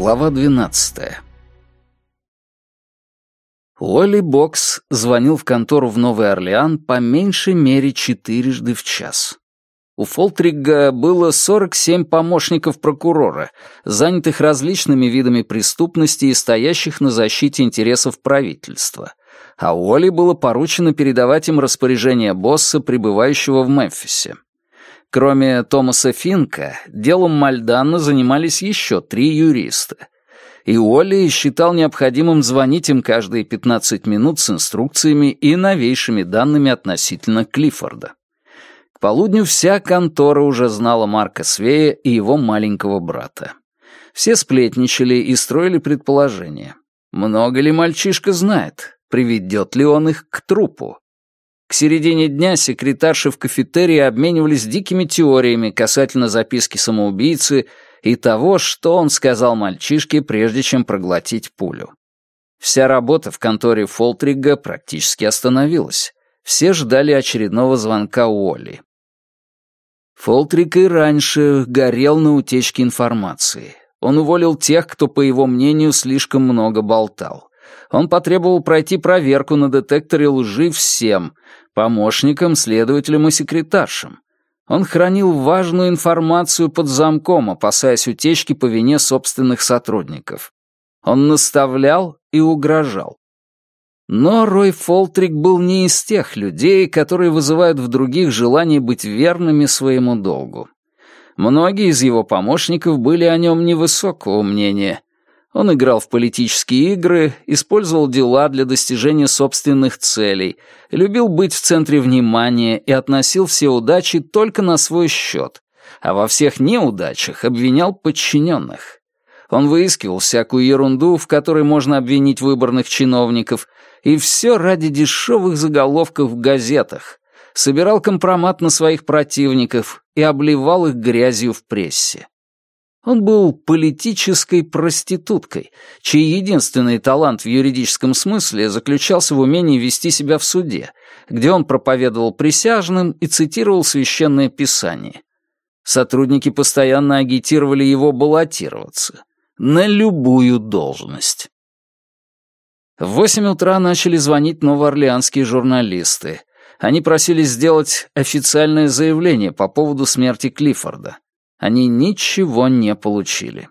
Глава 12. Уолли Бокс звонил в контору в Новый Орлеан по меньшей мере четырежды в час. У Фолтрига было 47 помощников прокурора, занятых различными видами преступности и стоящих на защите интересов правительства, а Уолли было поручено передавать им распоряжение босса, пребывающего в Мемфисе. Кроме Томаса Финка, делом Мальданна занимались еще три юриста. И Уолли считал необходимым звонить им каждые 15 минут с инструкциями и новейшими данными относительно Клиффорда. К полудню вся контора уже знала Марка Свея и его маленького брата. Все сплетничали и строили предположения. Много ли мальчишка знает? Приведет ли он их к трупу? К середине дня секретарши в кафетерии обменивались дикими теориями касательно записки самоубийцы и того, что он сказал мальчишке, прежде чем проглотить пулю. Вся работа в конторе Фолтрига практически остановилась. Все ждали очередного звонка Уолли. Фолтрик и раньше горел на утечке информации. Он уволил тех, кто, по его мнению, слишком много болтал. Он потребовал пройти проверку на детекторе лжи всем, помощникам, следователям и секретаршам. Он хранил важную информацию под замком, опасаясь утечки по вине собственных сотрудников. Он наставлял и угрожал. Но Рой Фолтрик был не из тех людей, которые вызывают в других желание быть верными своему долгу. Многие из его помощников были о нем невысокого мнения, он играл в политические игры, использовал дела для достижения собственных целей, любил быть в центре внимания и относил все удачи только на свой счет, а во всех неудачах обвинял подчиненных. Он выискивал всякую ерунду, в которой можно обвинить выборных чиновников, и все ради дешевых заголовков в газетах, собирал компромат на своих противников и обливал их грязью в прессе. Он был политической проституткой, чей единственный талант в юридическом смысле заключался в умении вести себя в суде, где он проповедовал присяжным и цитировал священное писание. Сотрудники постоянно агитировали его баллотироваться на любую должность. В восемь утра начали звонить новоорлеанские журналисты. Они просили сделать официальное заявление по поводу смерти Клиффорда они ничего не получили.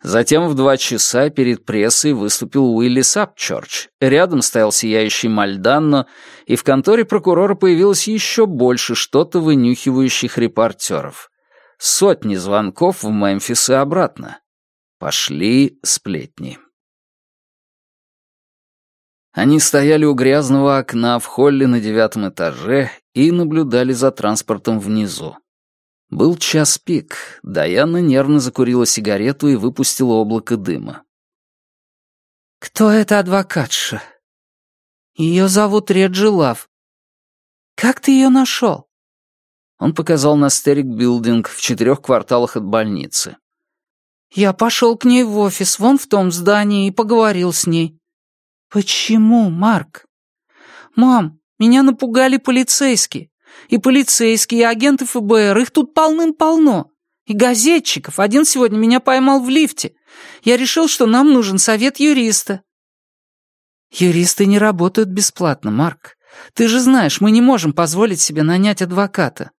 Затем в два часа перед прессой выступил Уилли Сапчорч. Рядом стоял сияющий Мальданно, и в конторе прокурора появилось еще больше что-то вынюхивающих репортеров. Сотни звонков в Мемфис и обратно. Пошли сплетни. Они стояли у грязного окна в холле на девятом этаже и наблюдали за транспортом внизу. Был час пик. Даяна нервно закурила сигарету и выпустила облако дыма. «Кто эта адвокатша?» «Ее зовут Реджи Лав. Как ты ее нашел?» Он показал на Стерик Билдинг в четырех кварталах от больницы. «Я пошел к ней в офис, вон в том здании, и поговорил с ней». «Почему, Марк?» «Мам, меня напугали полицейские. И полицейские, и агенты ФБР, их тут полным-полно. И газетчиков. Один сегодня меня поймал в лифте. Я решил, что нам нужен совет юриста». «Юристы не работают бесплатно, Марк. Ты же знаешь, мы не можем позволить себе нанять адвоката».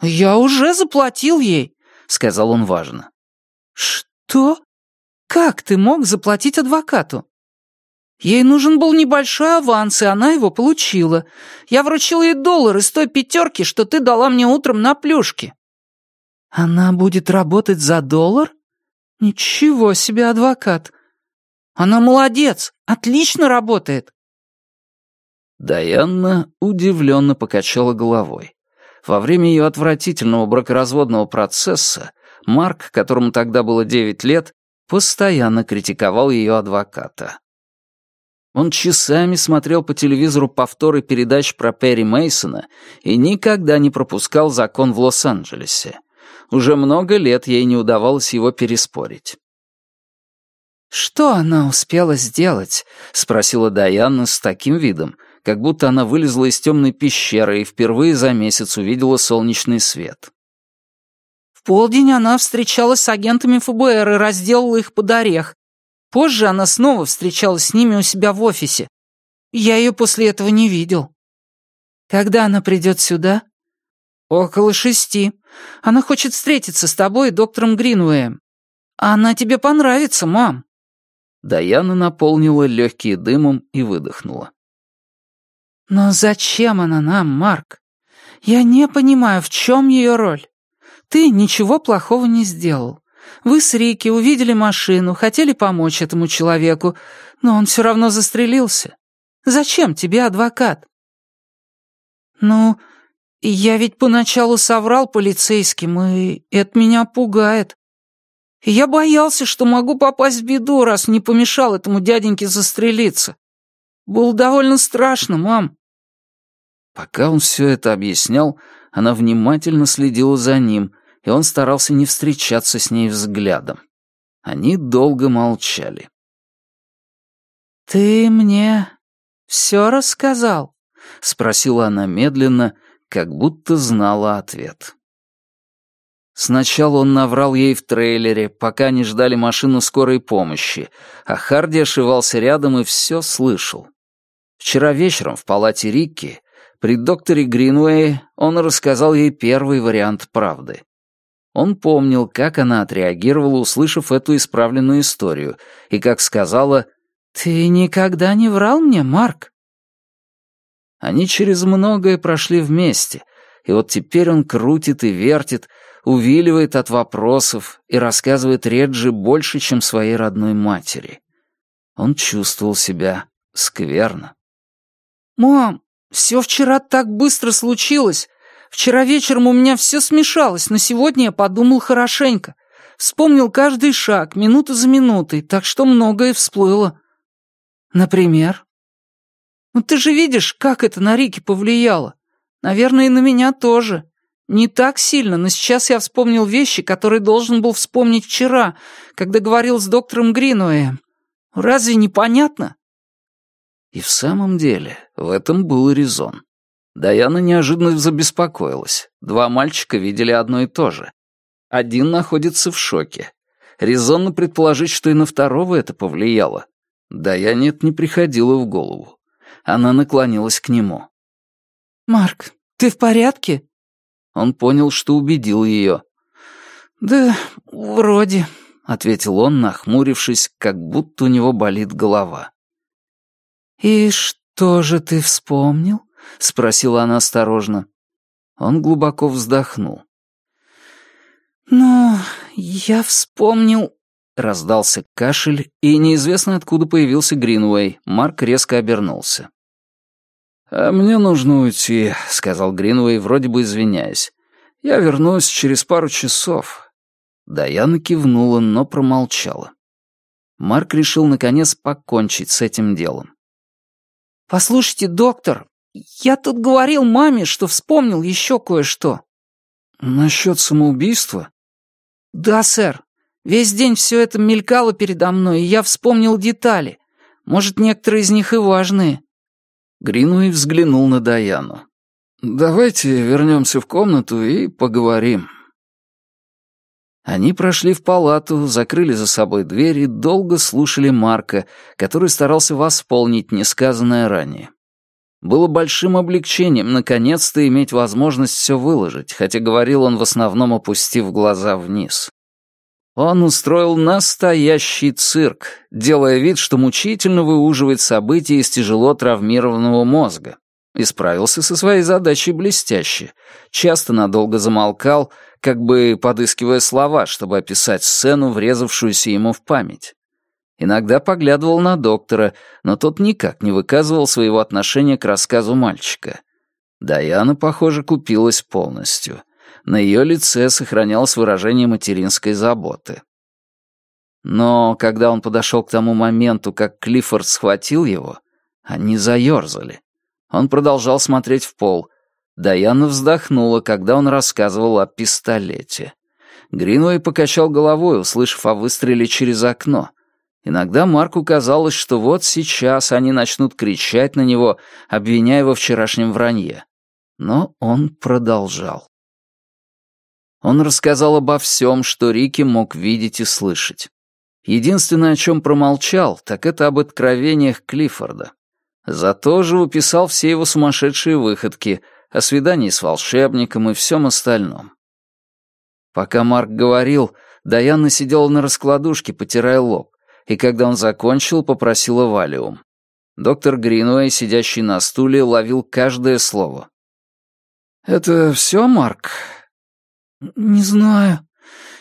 «Я уже заплатил ей», — сказал он важно. «Что? Как ты мог заплатить адвокату?» Ей нужен был небольшой аванс, и она его получила. Я вручил ей доллар из той пятерки, что ты дала мне утром на плюшке». «Она будет работать за доллар? Ничего себе, адвокат. Она молодец, отлично работает». Даянна удивленно покачала головой. Во время ее отвратительного бракоразводного процесса Марк, которому тогда было девять лет, постоянно критиковал ее адвоката. Он часами смотрел по телевизору повторы передач про Перри Мейсона и никогда не пропускал закон в Лос-Анджелесе. Уже много лет ей не удавалось его переспорить. «Что она успела сделать?» — спросила Даяна с таким видом, как будто она вылезла из темной пещеры и впервые за месяц увидела солнечный свет. полдень она встречалась с агентами ФБР и разделала их под орех. Позже она снова встречалась с ними у себя в офисе. Я ее после этого не видел. Когда она придет сюда? Около шести. Она хочет встретиться с тобой и доктором Гринуэем. Она тебе понравится, мам. Даяна наполнила легкие дымом и выдохнула. «Но зачем она нам, Марк? Я не понимаю, в чем ее роль. Ты ничего плохого не сделал. Вы с Рики увидели машину, хотели помочь этому человеку, но он все равно застрелился. Зачем тебе адвокат?» «Ну, я ведь поначалу соврал полицейским, и это меня пугает. я боялся, что могу попасть в беду, раз не помешал этому дяденьке застрелиться. Было довольно страшно, мам». Пока он все это объяснял, она внимательно следила за ним, и он старался не встречаться с ней взглядом. Они долго молчали. «Ты мне все рассказал?» — спросила она медленно, как будто знала ответ. Сначала он наврал ей в трейлере, пока не ждали машину скорой помощи, а Харди ошивался рядом и все слышал. Вчера вечером в палате Рикки при докторе Гринуэе он рассказал ей первый вариант правды. Он помнил, как она отреагировала, услышав эту исправленную историю, и как сказала «Ты никогда не врал мне, Марк?» Они через многое прошли вместе, и вот теперь он крутит и вертит, увиливает от вопросов и рассказывает Реджи больше, чем своей родной матери. Он чувствовал себя скверно. «Мам, все вчера так быстро случилось. Вчера вечером у меня все смешалось, но сегодня я подумал хорошенько. Вспомнил каждый шаг, минуту за минутой, так что многое всплыло. Например? Ну ты же видишь, как это на Рике повлияло. Наверное, и на меня тоже. Не так сильно, но сейчас я вспомнил вещи, которые должен был вспомнить вчера, когда говорил с доктором Гринуэем. Разве не понятно? И в самом деле, в этом был резон. Даяна неожиданно забеспокоилась. Два мальчика видели одно и то же. Один находится в шоке. Резонно предположить, что и на второго это повлияло. Даяне это не приходило в голову. Она наклонилась к нему. «Марк, ты в порядке?» Он понял, что убедил ее. «Да, вроде», — ответил он, нахмурившись, как будто у него болит голова. «И что же ты вспомнил?» — спросила она осторожно. Он глубоко вздохнул. «Ну, я вспомнил...» Раздался кашель, и неизвестно откуда появился Гринуэй. Марк резко обернулся. «А мне нужно уйти», — сказал Гринуэй, вроде бы извиняясь. «Я вернусь через пару часов». Даяна кивнула, но промолчала. Марк решил, наконец, покончить с этим делом. «Послушайте, доктор, я тут говорил маме, что вспомнил еще кое-что». «Насчет самоубийства?» «Да, сэр. Весь день все это мелькало передо мной, и я вспомнил детали. Может, некоторые из них и важные». Гринуэй взглянул на Даяну. «Давайте вернемся в комнату и поговорим». Они прошли в палату, закрыли за собой дверь и долго слушали Марка, который старался восполнить несказанное ранее. Было большим облегчением наконец-то иметь возможность все выложить, хотя говорил он в основном опустив глаза вниз. Он устроил настоящий цирк, делая вид, что мучительно выуживает события из тяжело травмированного мозга. И справился со своей задачей блестяще. Часто надолго замолкал, как бы подыскивая слова, чтобы описать сцену, врезавшуюся ему в память. Иногда поглядывал на доктора, но тот никак не выказывал своего отношения к рассказу мальчика. Даяна, похоже, купилась полностью. На ее лице сохранялось выражение материнской заботы. Но когда он подошел к тому моменту, как Клиффорд схватил его, они заерзали. Он продолжал смотреть в пол. Даяна вздохнула, когда он рассказывал о пистолете. Гринвей покачал головой, услышав о выстреле через окно. Иногда Марку казалось, что вот сейчас они начнут кричать на него, обвиняя во вчерашнем вранье. Но он продолжал. Он рассказал обо всем, что Рики мог видеть и слышать. Единственное, о чем промолчал, так это об откровениях Клиффорда. Зато же уписал все его сумасшедшие выходки, о свидании с волшебником и всем остальном. Пока Марк говорил, Даяна сидела на раскладушке, потирая лоб, и когда он закончил, попросила валиум. Доктор Гринуэй, сидящий на стуле, ловил каждое слово. «Это все, Марк?» «Не знаю.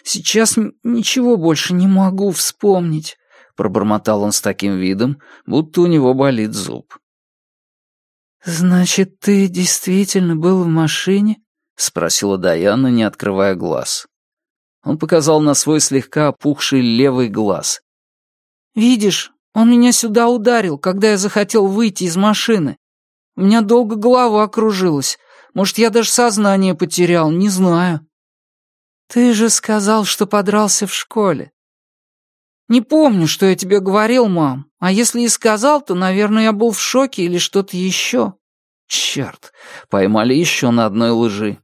Сейчас ничего больше не могу вспомнить», — пробормотал он с таким видом, будто у него болит зуб. «Значит, ты действительно был в машине?» — спросила Даяна, не открывая глаз. Он показал на свой слегка опухший левый глаз. «Видишь, он меня сюда ударил, когда я захотел выйти из машины. У меня долго голова кружилась. Может, я даже сознание потерял, не знаю». «Ты же сказал, что подрался в школе». «Не помню, что я тебе говорил, мам. А если и сказал, то, наверное, я был в шоке или что-то еще». «Черт, поймали еще на одной лжи».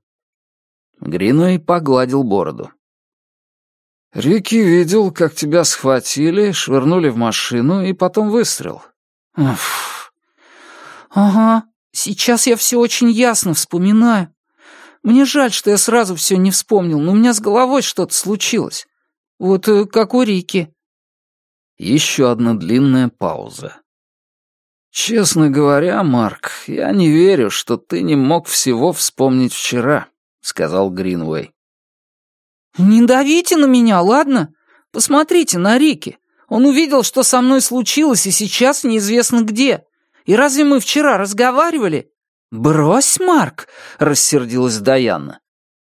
Гринуэй погладил бороду. Рики видел, как тебя схватили, швырнули в машину и потом выстрел. Уф. Ага, сейчас я все очень ясно вспоминаю. Мне жаль, что я сразу все не вспомнил, но у меня с головой что-то случилось. Вот э, как у Рики. Еще одна длинная пауза. «Честно говоря, Марк, я не верю, что ты не мог всего вспомнить вчера», — сказал Гринвей. «Не давите на меня, ладно? Посмотрите на Рики. Он увидел, что со мной случилось, и сейчас неизвестно где. И разве мы вчера разговаривали?» «Брось, Марк!» — рассердилась Даяна.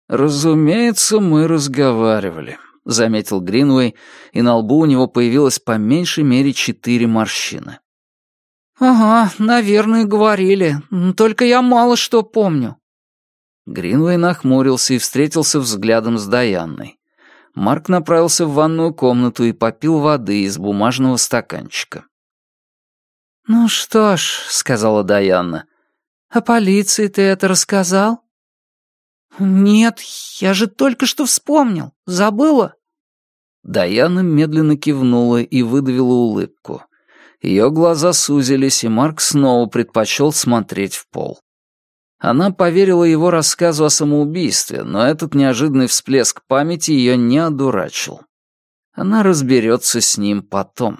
«Разумеется, мы разговаривали», — заметил Гринвей, и на лбу у него появилось по меньшей мере четыре морщины. «Ага, наверное, говорили. Только я мало что помню. Гринвей нахмурился и встретился взглядом с Даянной. Марк направился в ванную комнату и попил воды из бумажного стаканчика. «Ну что ж», — сказала Даяна, — «о полиции ты это рассказал?» «Нет, я же только что вспомнил. Забыла?» Даяна медленно кивнула и выдавила улыбку. Ее глаза сузились, и Марк снова предпочел смотреть в пол. Она поверила его рассказу о самоубийстве, но этот неожиданный всплеск памяти ее не одурачил. Она разберется с ним потом.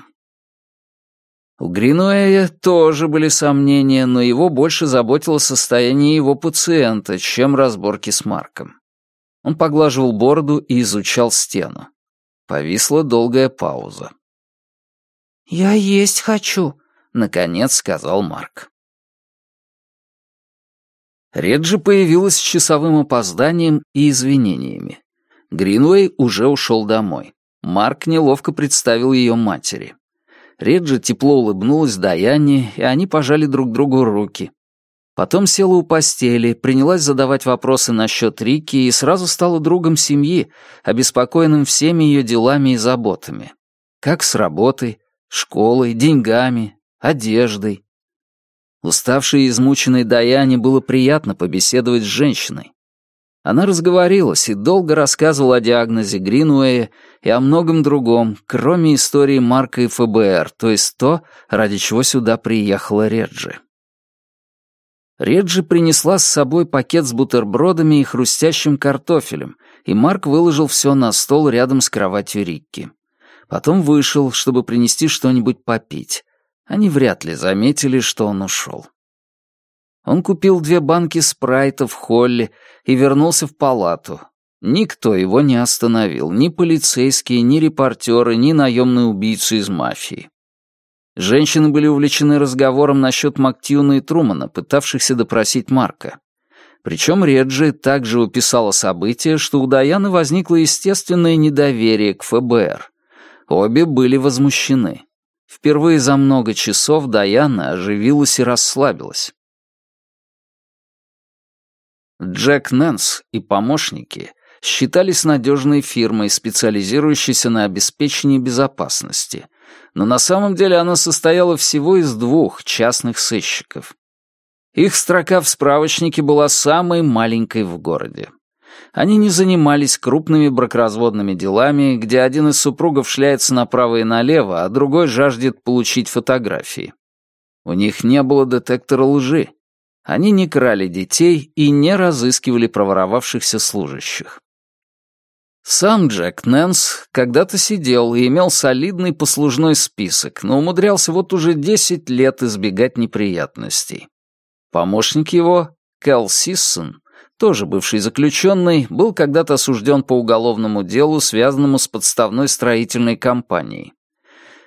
У Гринуэя тоже были сомнения, но его больше заботило состояние его пациента, чем разборки с Марком. Он поглаживал бороду и изучал стену. Повисла долгая пауза. «Я есть хочу», — наконец сказал Марк. Реджи появилась с часовым опозданием и извинениями. Гринвей уже ушел домой. Марк неловко представил ее матери. Реджи тепло улыбнулась Даяне, и они пожали друг другу руки. Потом села у постели, принялась задавать вопросы насчет Рики и сразу стала другом семьи, обеспокоенным всеми ее делами и заботами. Как с работой, школой, деньгами, одеждой. Уставшей и измученной Даяне было приятно побеседовать с женщиной. Она разговорилась и долго рассказывала о диагнозе Гринуэя и о многом другом, кроме истории Марка и ФБР, то есть то, ради чего сюда приехала Реджи. Реджи принесла с собой пакет с бутербродами и хрустящим картофелем, и Марк выложил все на стол рядом с кроватью Рикки. Потом вышел, чтобы принести что-нибудь попить. Они вряд ли заметили, что он ушел. Он купил две банки спрайта в холле и вернулся в палату. Никто его не остановил, ни полицейские, ни репортеры, ни наемные убийцы из мафии. Женщины были увлечены разговором насчет Мактьюна и Трумана, пытавшихся допросить Марка. Причем Реджи также уписала события, что у Даяны возникло естественное недоверие к ФБР. Обе были возмущены. Впервые за много часов Даяна оживилась и расслабилась. Джек Нэнс и помощники считались надежной фирмой, специализирующейся на обеспечении безопасности, но на самом деле она состояла всего из двух частных сыщиков. Их строка в справочнике была самой маленькой в городе. Они не занимались крупными бракоразводными делами, где один из супругов шляется направо и налево, а другой жаждет получить фотографии. У них не было детектора лжи. Они не крали детей и не разыскивали проворовавшихся служащих. Сам Джек Нэнс когда-то сидел и имел солидный послужной список, но умудрялся вот уже 10 лет избегать неприятностей. Помощник его, Кэл Сиссон, тоже бывший заключенный, был когда-то осужден по уголовному делу, связанному с подставной строительной компанией.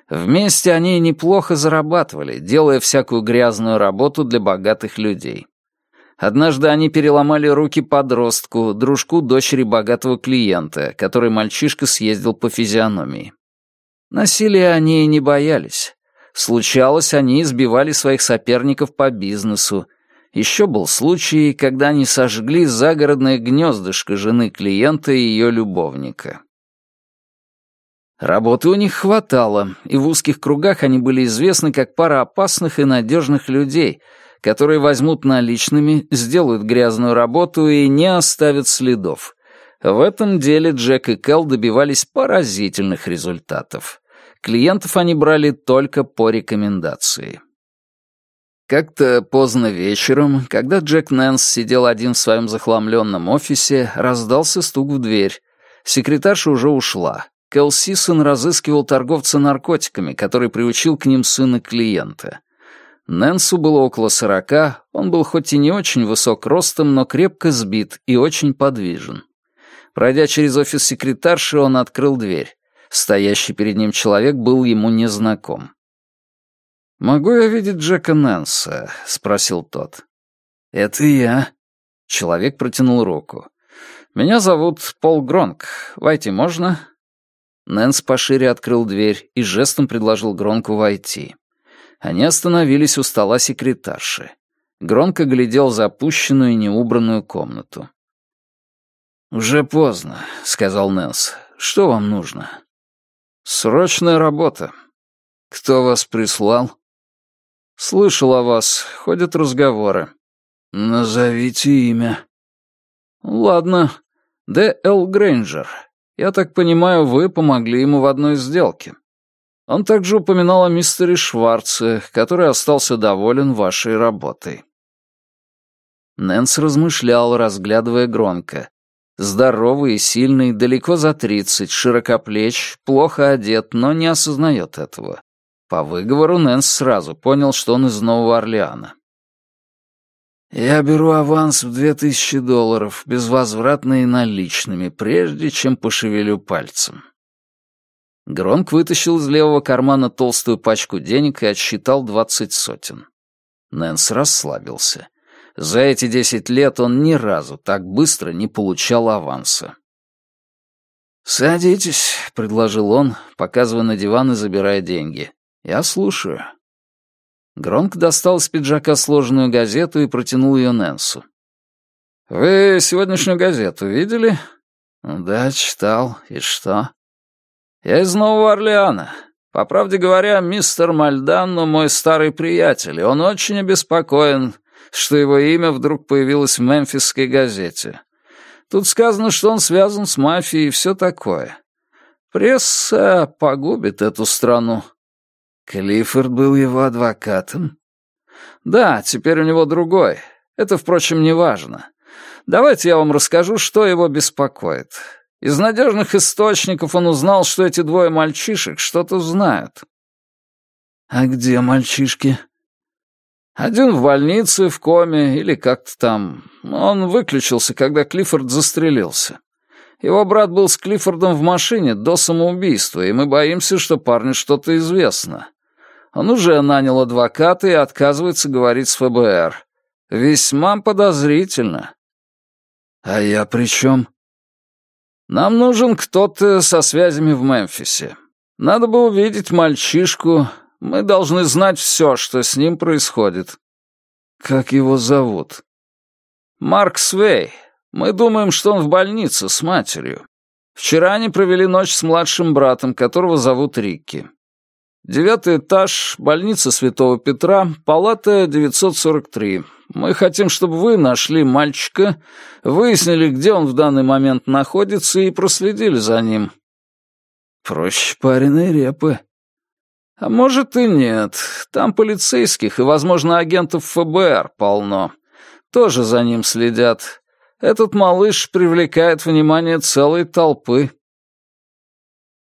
Вместе они неплохо зарабатывали, делая всякую грязную работу для богатых людей. Однажды они переломали руки подростку, дружку дочери богатого клиента, который мальчишка съездил по физиономии. Насилия они не боялись. Случалось, они избивали своих соперников по бизнесу. Еще был случай, когда они сожгли загородное гнездышко жены клиента и ее любовника. Работы у них хватало, и в узких кругах они были известны как пара опасных и надежных людей — которые возьмут наличными, сделают грязную работу и не оставят следов. В этом деле Джек и Кэл добивались поразительных результатов. Клиентов они брали только по рекомендации. Как-то поздно вечером, когда Джек Нэнс сидел один в своем захламленном офисе, раздался стук в дверь. Секретарша уже ушла. Кэл Сисон разыскивал торговца наркотиками, который приучил к ним сына клиента. Нэнсу было около сорока, он был хоть и не очень высок ростом, но крепко сбит и очень подвижен. Пройдя через офис секретарши, он открыл дверь. Стоящий перед ним человек был ему незнаком. «Могу я видеть Джека Нэнса?» — спросил тот. «Это я». Человек протянул руку. «Меня зовут Пол Гронк. Войти можно?» Нэнс пошире открыл дверь и жестом предложил Гронку войти. Они остановились у стола секретарши. Громко глядел запущенную и неубранную комнату. «Уже поздно», — сказал Нэнс. «Что вам нужно?» «Срочная работа. Кто вас прислал?» «Слышал о вас. Ходят разговоры». «Назовите имя». «Ладно. Д. Л. Грейнджер. Я так понимаю, вы помогли ему в одной сделке». Он также упоминал о мистере Шварце, который остался доволен вашей работой. Нэнс размышлял, разглядывая Гронка. Здоровый и сильный, далеко за тридцать, широкоплеч, плохо одет, но не осознает этого. По выговору Нэнс сразу понял, что он из Нового Орлеана. «Я беру аванс в две тысячи долларов, безвозвратно и наличными, прежде чем пошевелю пальцем. Гронк вытащил из левого кармана толстую пачку денег и отсчитал двадцать сотен. Нэнс расслабился. За эти десять лет он ни разу так быстро не получал аванса. «Садитесь», — предложил он, показывая на диван и забирая деньги. «Я слушаю». Гронк достал из пиджака сложенную газету и протянул ее Нэнсу. «Вы сегодняшнюю газету видели?» «Да, читал. И что?» «Я из Нового Орлеана. По правде говоря, мистер Мальданно мой старый приятель, и он очень обеспокоен, что его имя вдруг появилось в мемфисской газете. Тут сказано, что он связан с мафией и все такое. Пресса погубит эту страну». Клиффорд был его адвокатом? «Да, теперь у него другой. Это, впрочем, не важно. Давайте я вам расскажу, что его беспокоит. Из надежных источников он узнал, что эти двое мальчишек что-то знают. «А где мальчишки?» «Один в больнице, в коме или как-то там. Он выключился, когда Клиффорд застрелился. Его брат был с Клиффордом в машине до самоубийства, и мы боимся, что парню что-то известно. Он уже нанял адвоката и отказывается говорить с ФБР. Весьма подозрительно». «А я при чем?» Нам нужен кто-то со связями в Мемфисе. Надо бы увидеть мальчишку. Мы должны знать все, что с ним происходит. Как его зовут? Марк Свей. Мы думаем, что он в больнице с матерью. Вчера они провели ночь с младшим братом, которого зовут Рикки. Девятый этаж, больница Святого Петра, палата 943. Мы хотим, чтобы вы нашли мальчика, выяснили, где он в данный момент находится, и проследили за ним». «Проще пареной репы». «А может и нет. Там полицейских и, возможно, агентов ФБР полно. Тоже за ним следят. Этот малыш привлекает внимание целой толпы».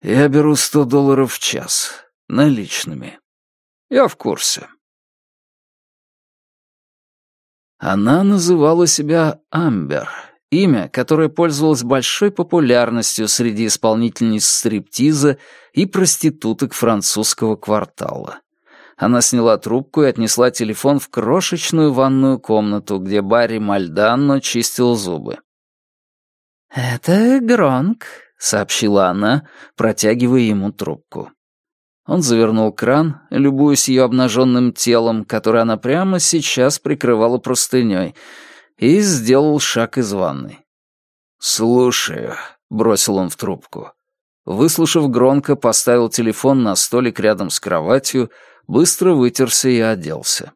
«Я беру сто долларов в час. Наличными». «Я в курсе». Она называла себя Амбер, имя, которое пользовалось большой популярностью среди исполнительниц стриптиза и проституток французского квартала. Она сняла трубку и отнесла телефон в крошечную ванную комнату, где Барри Мальданно чистил зубы. «Это Гронк», — сообщила она, протягивая ему трубку. Он завернул кран, любуясь ее обнаженным телом, которое она прямо сейчас прикрывала простыней, и сделал шаг из ванной. «Слушаю», — бросил он в трубку. Выслушав громко, поставил телефон на столик рядом с кроватью, быстро вытерся и оделся.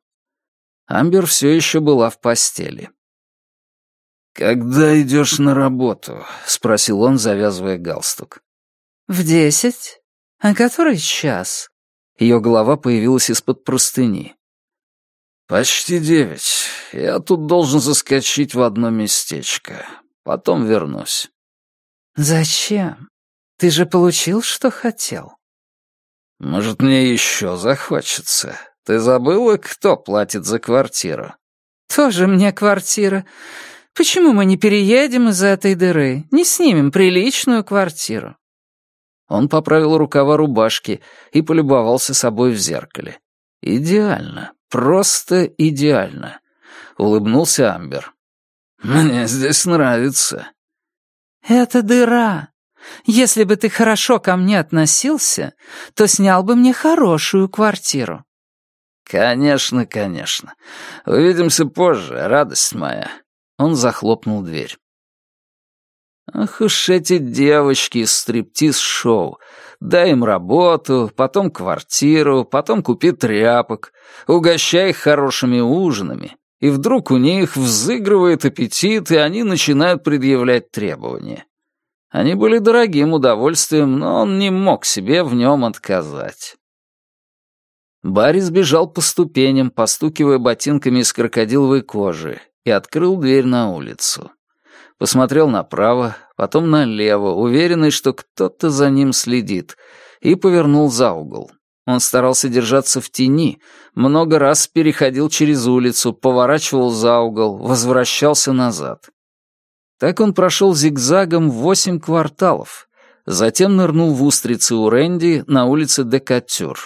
Амбер все еще была в постели. «Когда идешь на работу?» — спросил он, завязывая галстук. «В десять. «А который час?» Ее голова появилась из-под простыни. «Почти девять. Я тут должен заскочить в одно местечко. Потом вернусь». «Зачем? Ты же получил, что хотел». «Может, мне еще захочется? Ты забыла, кто платит за квартиру?» «Тоже мне квартира. Почему мы не переедем из этой дыры, не снимем приличную квартиру?» Он поправил рукава рубашки и полюбовался собой в зеркале. «Идеально. Просто идеально», — улыбнулся Амбер. «Мне здесь нравится». «Это дыра. Если бы ты хорошо ко мне относился, то снял бы мне хорошую квартиру». «Конечно, конечно. Увидимся позже, радость моя». Он захлопнул дверь. Ах уж эти девочки из стриптиз-шоу. Дай им работу, потом квартиру, потом купи тряпок, угощай их хорошими ужинами. И вдруг у них взыгрывает аппетит, и они начинают предъявлять требования. Они были дорогим удовольствием, но он не мог себе в нем отказать. Барри сбежал по ступеням, постукивая ботинками из крокодиловой кожи, и открыл дверь на улицу посмотрел направо, потом налево, уверенный, что кто-то за ним следит, и повернул за угол. Он старался держаться в тени, много раз переходил через улицу, поворачивал за угол, возвращался назад. Так он прошел зигзагом восемь кварталов, затем нырнул в устрицы у Рэнди на улице Декатюр.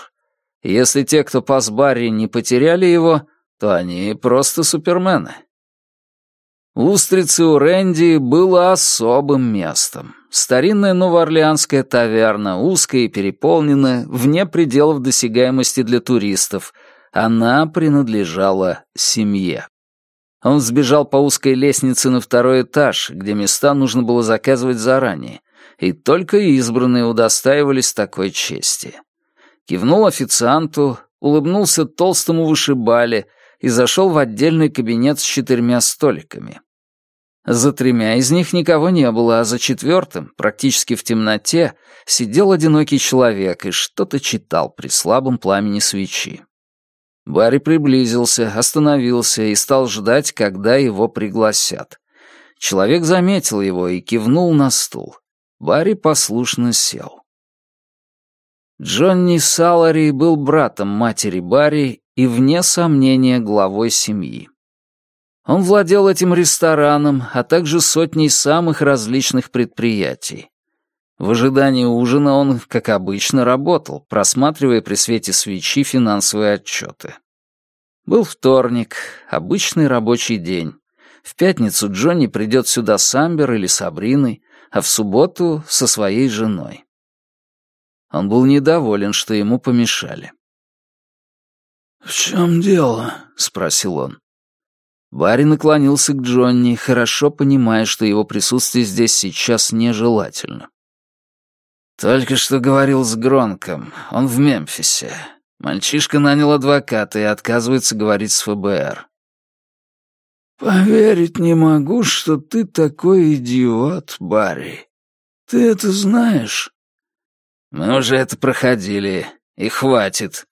Если те, кто пас Барри, не потеряли его, то они просто супермены. Устрицы у Рэнди было особым местом. Старинная новоорлеанская таверна, узкая и переполненная, вне пределов досягаемости для туристов. Она принадлежала семье. Он сбежал по узкой лестнице на второй этаж, где места нужно было заказывать заранее, и только избранные удостаивались такой чести. Кивнул официанту, улыбнулся толстому вышибале и зашел в отдельный кабинет с четырьмя столиками. За тремя из них никого не было, а за четвертым, практически в темноте, сидел одинокий человек и что-то читал при слабом пламени свечи. Барри приблизился, остановился и стал ждать, когда его пригласят. Человек заметил его и кивнул на стул. Барри послушно сел. Джонни Салари был братом матери Барри и, вне сомнения, главой семьи. Он владел этим рестораном, а также сотней самых различных предприятий. В ожидании ужина он, как обычно, работал, просматривая при свете свечи финансовые отчеты. Был вторник, обычный рабочий день. В пятницу Джонни придет сюда с Амбер или Сабриной, а в субботу — со своей женой. Он был недоволен, что ему помешали. «В чем дело?» — спросил он. Барри наклонился к Джонни, хорошо понимая, что его присутствие здесь сейчас нежелательно. «Только что говорил с Гронком. Он в Мемфисе. Мальчишка нанял адвоката и отказывается говорить с ФБР». «Поверить не могу, что ты такой идиот, Барри. Ты это знаешь?» «Мы уже это проходили, и хватит».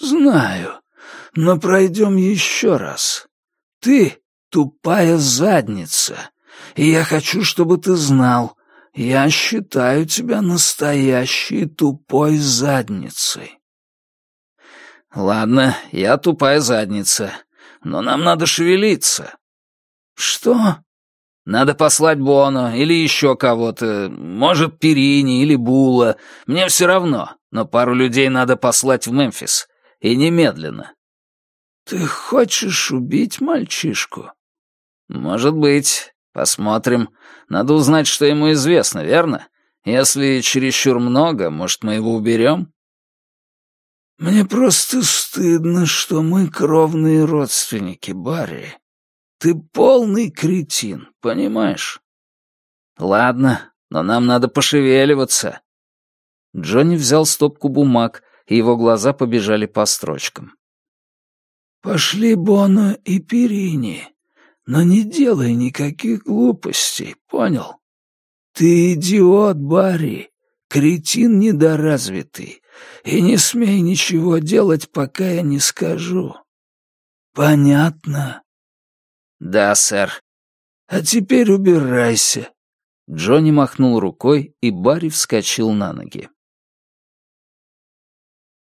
«Знаю, но пройдем еще раз. Ты — тупая задница, и я хочу, чтобы ты знал, я считаю тебя настоящей тупой задницей». «Ладно, я тупая задница, но нам надо шевелиться». «Что?» «Надо послать Боно или еще кого-то, может, Перини или Була, мне все равно, но пару людей надо послать в Мемфис, и немедленно». «Ты хочешь убить мальчишку?» «Может быть. Посмотрим. Надо узнать, что ему известно, верно? Если чересчур много, может, мы его уберем?» «Мне просто стыдно, что мы кровные родственники, Барри. Ты полный кретин, понимаешь?» «Ладно, но нам надо пошевеливаться». Джонни взял стопку бумаг, и его глаза побежали по строчкам. «Пошли Боно и Перини, но не делай никаких глупостей, понял? Ты идиот, Барри, кретин недоразвитый, и не смей ничего делать, пока я не скажу. Понятно?» «Да, сэр». «А теперь убирайся». Джонни махнул рукой, и Барри вскочил на ноги.